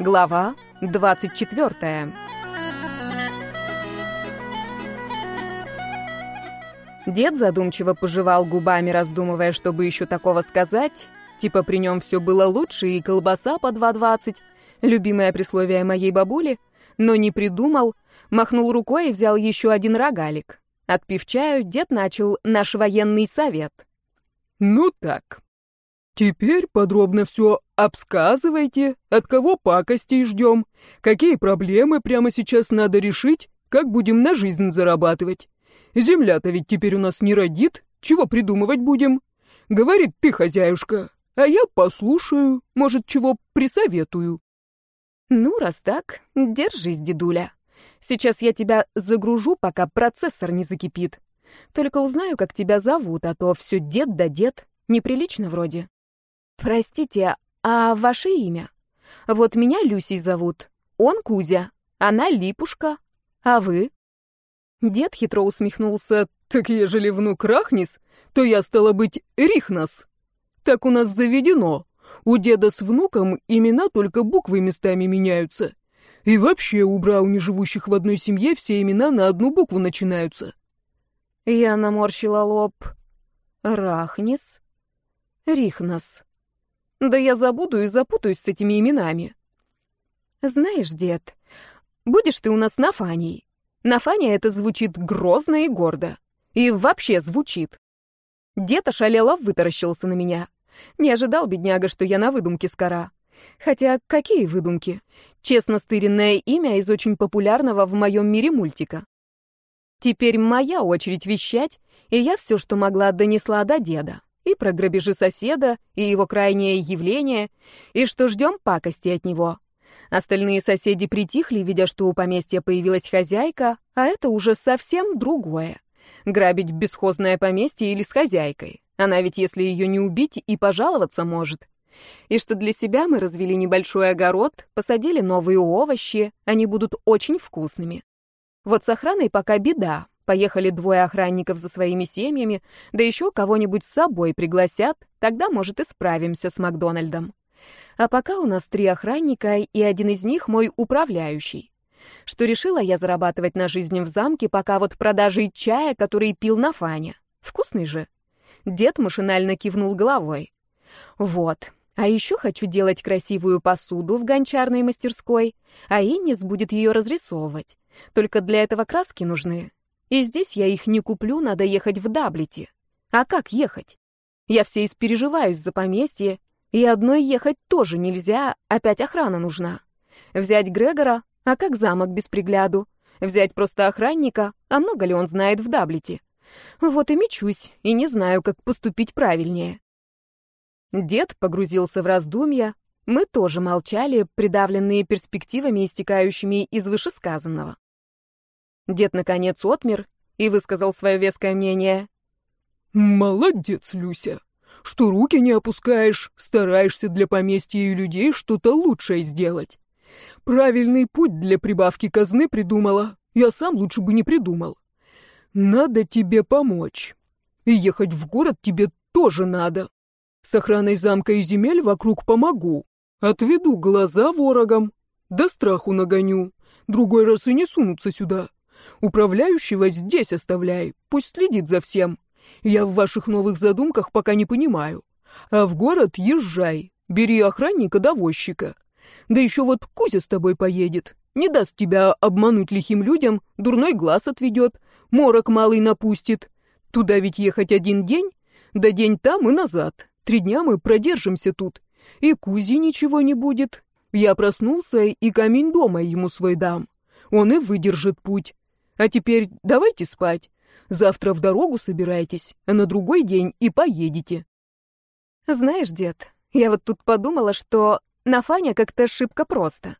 Глава 24. Дед задумчиво пожевал губами, раздумывая, чтобы еще такого сказать. Типа при нем все было лучше и колбаса по 2,20, любимое присловие моей бабули, но не придумал, махнул рукой и взял еще один рогалик. Отпив чаю, дед начал наш военный совет. «Ну так, теперь подробно все обсказывайте, от кого пакостей ждем, какие проблемы прямо сейчас надо решить, как будем на жизнь зарабатывать. Земля-то ведь теперь у нас не родит, чего придумывать будем? Говорит ты, хозяюшка, а я послушаю, может, чего присоветую». «Ну, раз так, держись, дедуля». Сейчас я тебя загружу, пока процессор не закипит. Только узнаю, как тебя зовут, а то все дед да дед. Неприлично вроде. Простите, а ваше имя? Вот меня Люсей зовут. Он Кузя, она Липушка. А вы? Дед хитро усмехнулся. Так ежели внук Рахнис, то я, стала быть, Рихнас. Так у нас заведено. У деда с внуком имена только буквы местами меняются. И вообще у брауни, живущих в одной семье, все имена на одну букву начинаются. Я наморщила лоб. Рахнис? Рихнас. Да я забуду и запутаюсь с этими именами. Знаешь, дед, будешь ты у нас Нафанией. Нафания это звучит грозно и гордо. И вообще звучит. Дед ошалело вытаращился на меня. Не ожидал, бедняга, что я на выдумке скора. Хотя какие выдумки? Честно стыренное имя из очень популярного в моем мире мультика. Теперь моя очередь вещать, и я все, что могла, донесла до деда. И про грабежи соседа, и его крайнее явление, и что ждем пакости от него. Остальные соседи притихли, видя, что у поместья появилась хозяйка, а это уже совсем другое. Грабить бесхозное поместье или с хозяйкой. Она ведь, если ее не убить, и пожаловаться может и что для себя мы развели небольшой огород, посадили новые овощи, они будут очень вкусными. Вот с охраной пока беда. Поехали двое охранников за своими семьями, да еще кого-нибудь с собой пригласят, тогда, может, и справимся с Макдональдом. А пока у нас три охранника, и один из них мой управляющий. Что решила я зарабатывать на жизнь в замке, пока вот продажей чая, который пил на Фаня. Вкусный же. Дед машинально кивнул головой. Вот, а еще хочу делать красивую посуду в гончарной мастерской, а Иннис будет ее разрисовывать. Только для этого краски нужны. И здесь я их не куплю, надо ехать в Даблите. А как ехать? Я все испереживаюсь за поместье, и одной ехать тоже нельзя, опять охрана нужна. Взять Грегора, а как замок без пригляду? Взять просто охранника, а много ли он знает в Даблите? Вот и мечусь, и не знаю, как поступить правильнее. Дед погрузился в раздумья, мы тоже молчали, придавленные перспективами, истекающими из вышесказанного. Дед, наконец, отмер и высказал свое веское мнение. «Молодец, Люся, что руки не опускаешь, стараешься для поместья и людей что-то лучшее сделать. Правильный путь для прибавки казны придумала, я сам лучше бы не придумал. Надо тебе помочь. И ехать в город тебе тоже надо. С охраной замка и земель вокруг помогу. Отведу глаза ворогам. Да страху нагоню. Другой раз и не сунутся сюда. Управляющего здесь оставляй. Пусть следит за всем. Я в ваших новых задумках пока не понимаю. А в город езжай. Бери охранника-довозчика. Да еще вот Кузя с тобой поедет. Не даст тебя обмануть лихим людям, дурной глаз отведет, морок малый напустит. Туда ведь ехать один день, да день там и назад. Три дня мы продержимся тут. И Кузи ничего не будет. Я проснулся, и камень дома ему свой дам. Он и выдержит путь. А теперь давайте спать. Завтра в дорогу собирайтесь, а на другой день и поедете. Знаешь, дед, я вот тут подумала, что на Фаня как-то шибко просто.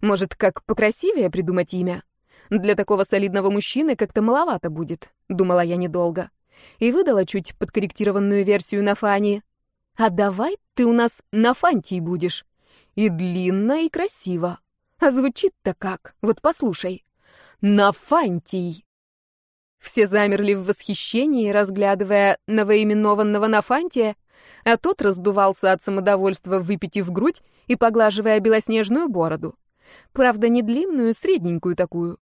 Может, как покрасивее придумать имя? Для такого солидного мужчины как-то маловато будет, думала я недолго. И выдала чуть подкорректированную версию на Фане. А давай ты у нас на фантии будешь. И длинно, и красиво. А звучит-то как? Вот послушай. На фантий. Все замерли в восхищении, разглядывая новоименованного Нафантия, а тот раздувался от самодовольства, выпитив грудь и поглаживая белоснежную бороду. Правда, не длинную, средненькую такую.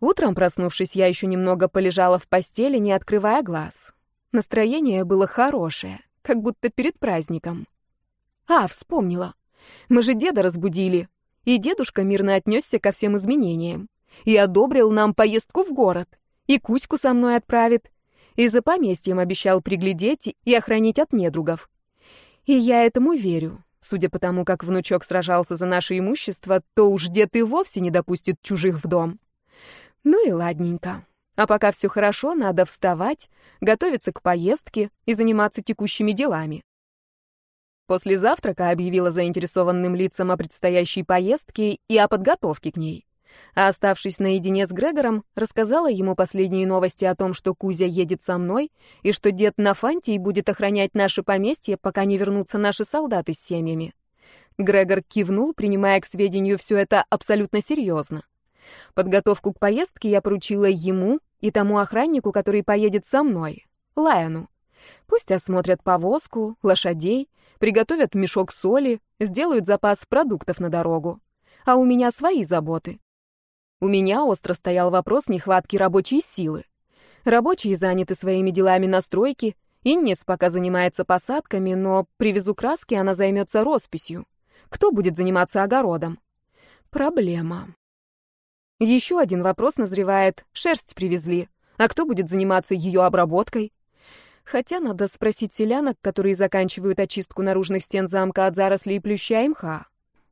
Утром, проснувшись, я еще немного полежала в постели, не открывая глаз. Настроение было хорошее, как будто перед праздником. А, вспомнила. Мы же деда разбудили, и дедушка мирно отнесся ко всем изменениям. И одобрил нам поездку в город, и Кузьку со мной отправит, и за поместьем обещал приглядеть и охранить от недругов. И я этому верю. Судя по тому, как внучок сражался за наше имущество, то уж дед и вовсе не допустит чужих в дом. Ну и ладненько. А пока все хорошо, надо вставать, готовиться к поездке и заниматься текущими делами. После завтрака объявила заинтересованным лицам о предстоящей поездке и о подготовке к ней. А оставшись наедине с Грегором, рассказала ему последние новости о том, что Кузя едет со мной, и что дед Нафантий будет охранять наше поместье, пока не вернутся наши солдаты с семьями. Грегор кивнул, принимая к сведению все это абсолютно серьезно. Подготовку к поездке я поручила ему и тому охраннику, который поедет со мной, Лайону. Пусть осмотрят повозку, лошадей, приготовят мешок соли, сделают запас продуктов на дорогу. А у меня свои заботы. У меня остро стоял вопрос нехватки рабочей силы. Рабочие заняты своими делами на стройке, Иннис пока занимается посадками, но привезу краски, она займется росписью. Кто будет заниматься огородом? Проблема. Еще один вопрос назревает. Шерсть привезли. А кто будет заниматься ее обработкой? Хотя надо спросить селянок, которые заканчивают очистку наружных стен замка от зарослей плюща и мха.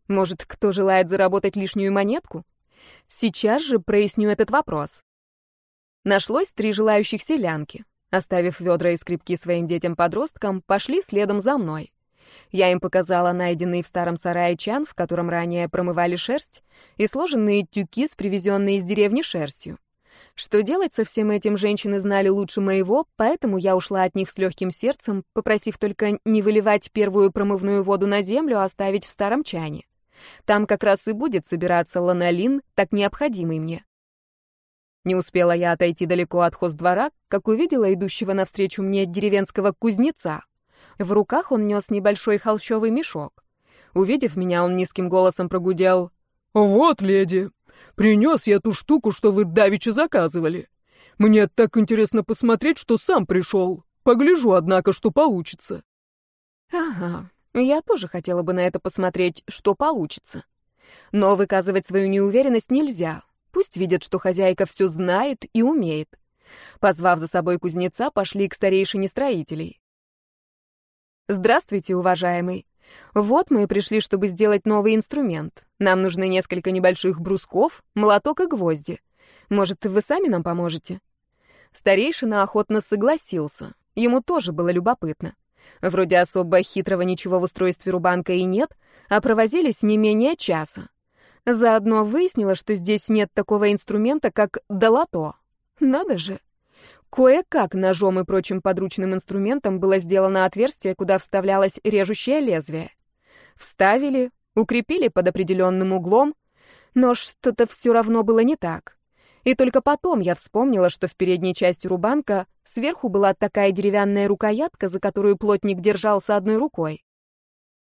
Может, кто желает заработать лишнюю монетку? Сейчас же проясню этот вопрос. Нашлось три желающих селянки. Оставив ведра и скрипки своим детям-подросткам, пошли следом за мной. Я им показала найденный в старом сарае чан, в котором ранее промывали шерсть, и сложенные тюки с привезенной из деревни шерстью. Что делать со всем этим женщины знали лучше моего, поэтому я ушла от них с легким сердцем, попросив только не выливать первую промывную воду на землю, а оставить в старом чане. Там как раз и будет собираться ланолин, так необходимый мне. Не успела я отойти далеко от хоздвора, как увидела идущего навстречу мне деревенского кузнеца. В руках он нес небольшой холщовый мешок. Увидев меня, он низким голосом прогудел. «Вот, леди, принес я ту штуку, что вы давеча заказывали. Мне так интересно посмотреть, что сам пришел. Погляжу, однако, что получится». «Ага, я тоже хотела бы на это посмотреть, что получится. Но выказывать свою неуверенность нельзя. Пусть видят, что хозяйка все знает и умеет». Позвав за собой кузнеца, пошли к старейшине строителей. «Здравствуйте, уважаемый. Вот мы и пришли, чтобы сделать новый инструмент. Нам нужны несколько небольших брусков, молоток и гвозди. Может, вы сами нам поможете?» Старейшина охотно согласился. Ему тоже было любопытно. Вроде особо хитрого ничего в устройстве рубанка и нет, а провозились не менее часа. Заодно выяснила, что здесь нет такого инструмента, как долото. Надо же. Кое-как ножом и прочим подручным инструментом было сделано отверстие, куда вставлялось режущее лезвие. Вставили, укрепили под определенным углом, но что-то все равно было не так. И только потом я вспомнила, что в передней части рубанка сверху была такая деревянная рукоятка, за которую плотник держался одной рукой.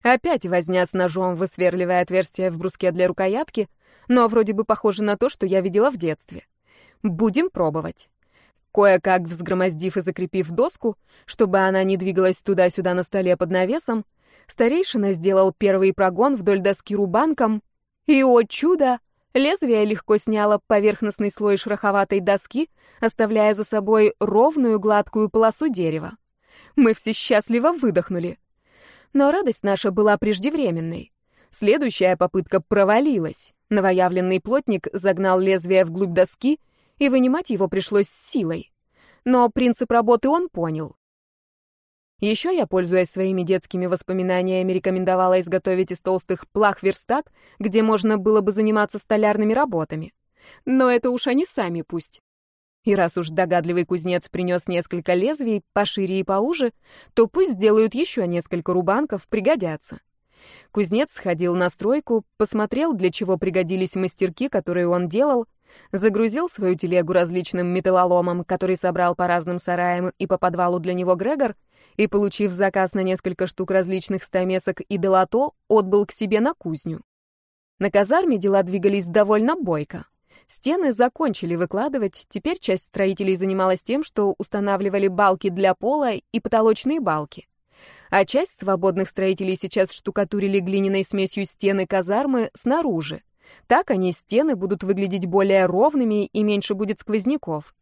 Опять возня с ножом, высверливая отверстие в бруске для рукоятки, но вроде бы похоже на то, что я видела в детстве. Будем пробовать. Кое-как взгромоздив и закрепив доску, чтобы она не двигалась туда-сюда на столе под навесом, старейшина сделал первый прогон вдоль доски рубанком, и, о чудо, лезвие легко сняло поверхностный слой шероховатой доски, оставляя за собой ровную гладкую полосу дерева. Мы все счастливо выдохнули. Но радость наша была преждевременной. Следующая попытка провалилась. Новоявленный плотник загнал лезвие вглубь доски — и вынимать его пришлось силой. Но принцип работы он понял. Еще я, пользуясь своими детскими воспоминаниями, рекомендовала изготовить из толстых плах верстак, где можно было бы заниматься столярными работами. Но это уж они сами пусть. И раз уж догадливый кузнец принес несколько лезвий, пошире и поуже, то пусть сделают еще несколько рубанков, пригодятся. Кузнец сходил на стройку, посмотрел, для чего пригодились мастерки, которые он делал, Загрузил свою телегу различным металлоломом, который собрал по разным сараям и по подвалу для него Грегор, и, получив заказ на несколько штук различных стамесок и долото, отбыл к себе на кузню. На казарме дела двигались довольно бойко. Стены закончили выкладывать, теперь часть строителей занималась тем, что устанавливали балки для пола и потолочные балки. А часть свободных строителей сейчас штукатурили глиняной смесью стены казармы снаружи. Так они, стены, будут выглядеть более ровными и меньше будет сквозняков.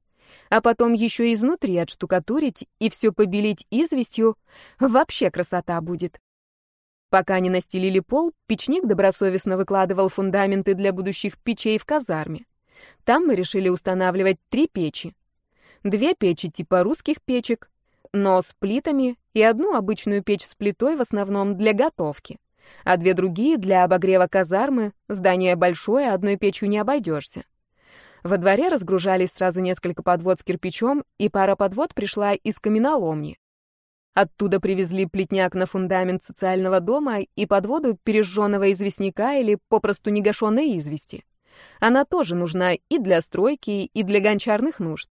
А потом еще изнутри отштукатурить и все побелить известью. Вообще красота будет. Пока не настелили пол, печник добросовестно выкладывал фундаменты для будущих печей в казарме. Там мы решили устанавливать три печи. Две печи типа русских печек, но с плитами, и одну обычную печь с плитой в основном для готовки, а две другие для обогрева казармы, здание большое, одной печью не обойдешься. Во дворе разгружались сразу несколько подвод с кирпичом, и пара подвод пришла из каменоломни. Оттуда привезли плетняк на фундамент социального дома и подводу пережженного известняка или попросту негашенной извести. Она тоже нужна и для стройки, и для гончарных нужд.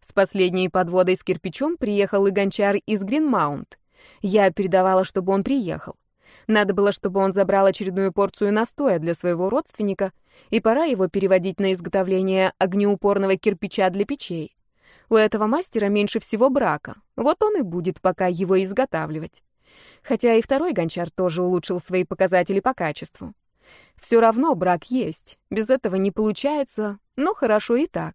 С последней подводой с кирпичом приехал и гончар из Гринмаунт. Я передавала, чтобы он приехал. Надо было, чтобы он забрал очередную порцию настоя для своего родственника, и пора его переводить на изготовление огнеупорного кирпича для печей. У этого мастера меньше всего брака, вот он и будет пока его изготавливать. Хотя и второй гончар тоже улучшил свои показатели по качеству. Все равно брак есть, без этого не получается, но хорошо и так.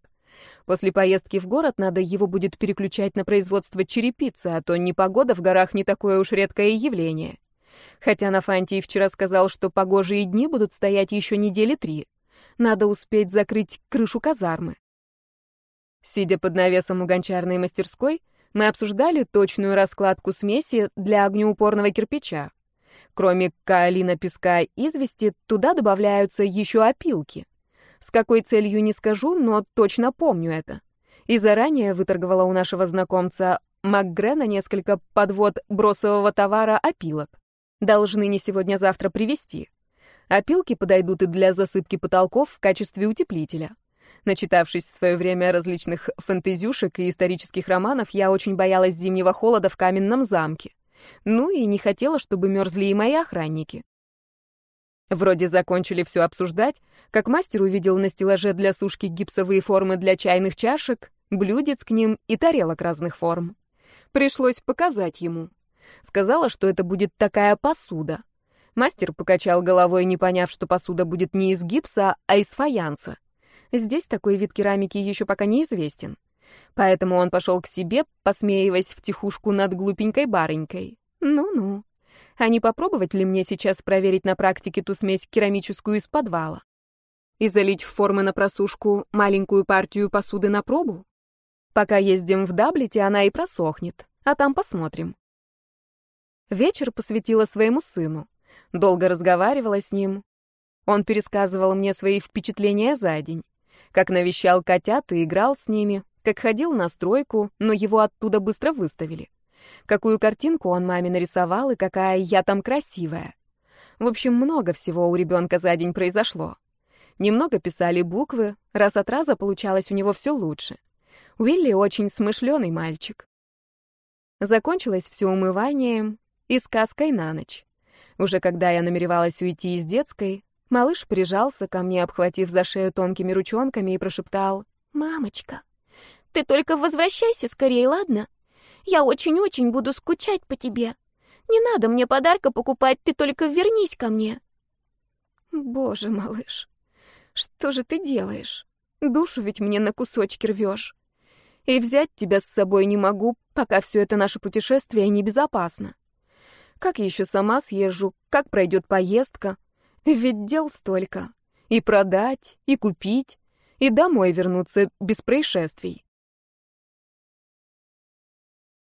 После поездки в город надо его будет переключать на производство черепицы, а то непогода в горах не такое уж редкое явление. Хотя Нафантий вчера сказал, что погожие дни будут стоять еще недели три. Надо успеть закрыть крышу казармы. Сидя под навесом у гончарной мастерской, мы обсуждали точную раскладку смеси для огнеупорного кирпича. Кроме каолина, песка и извести, туда добавляются еще опилки. С какой целью не скажу, но точно помню это. И заранее выторговала у нашего знакомца Макгрена несколько подвод бросового товара опилок. Должны не сегодня-завтра привезти. Опилки подойдут и для засыпки потолков в качестве утеплителя. Начитавшись в свое время различных фэнтезюшек и исторических романов, я очень боялась зимнего холода в каменном замке. Ну и не хотела, чтобы мерзли и мои охранники. Вроде закончили все обсуждать, как мастер увидел на стеллаже для сушки гипсовые формы для чайных чашек, блюдец к ним и тарелок разных форм. Пришлось показать ему. Сказала, что это будет такая посуда. Мастер покачал головой, не поняв, что посуда будет не из гипса, а из фаянса. Здесь такой вид керамики еще пока неизвестен. Поэтому он пошел к себе, посмеиваясь втихушку над глупенькой барынькой. Ну-ну. А не попробовать ли мне сейчас проверить на практике ту смесь керамическую из подвала? И залить в формы на просушку маленькую партию посуды на пробу? Пока ездим в Даблите, она и просохнет, а там посмотрим. Вечер посвятила своему сыну. Долго разговаривала с ним. Он пересказывал мне свои впечатления за день. Как навещал котят и играл с ними, как ходил на стройку, но его оттуда быстро выставили. Какую картинку он маме нарисовал и какая я там красивая. В общем, много всего у ребенка за день произошло. Немного писали буквы, раз от раза получалось у него все лучше. Уилли очень смышленый мальчик. Закончилось все умыванием и сказкой на ночь. Уже когда я намеревалась уйти из детской, малыш прижался ко мне, обхватив за шею тонкими ручонками и прошептал «Мамочка». Ты только возвращайся скорее, ладно? Я очень-очень буду скучать по тебе. Не надо мне подарка покупать, ты только вернись ко мне. Боже, малыш, что же ты делаешь? Душу ведь мне на кусочки рвешь. И взять тебя с собой не могу, пока все это наше путешествие небезопасно. Как еще сама съезжу, как пройдет поездка? Ведь дел столько. И продать, и купить, и домой вернуться без происшествий.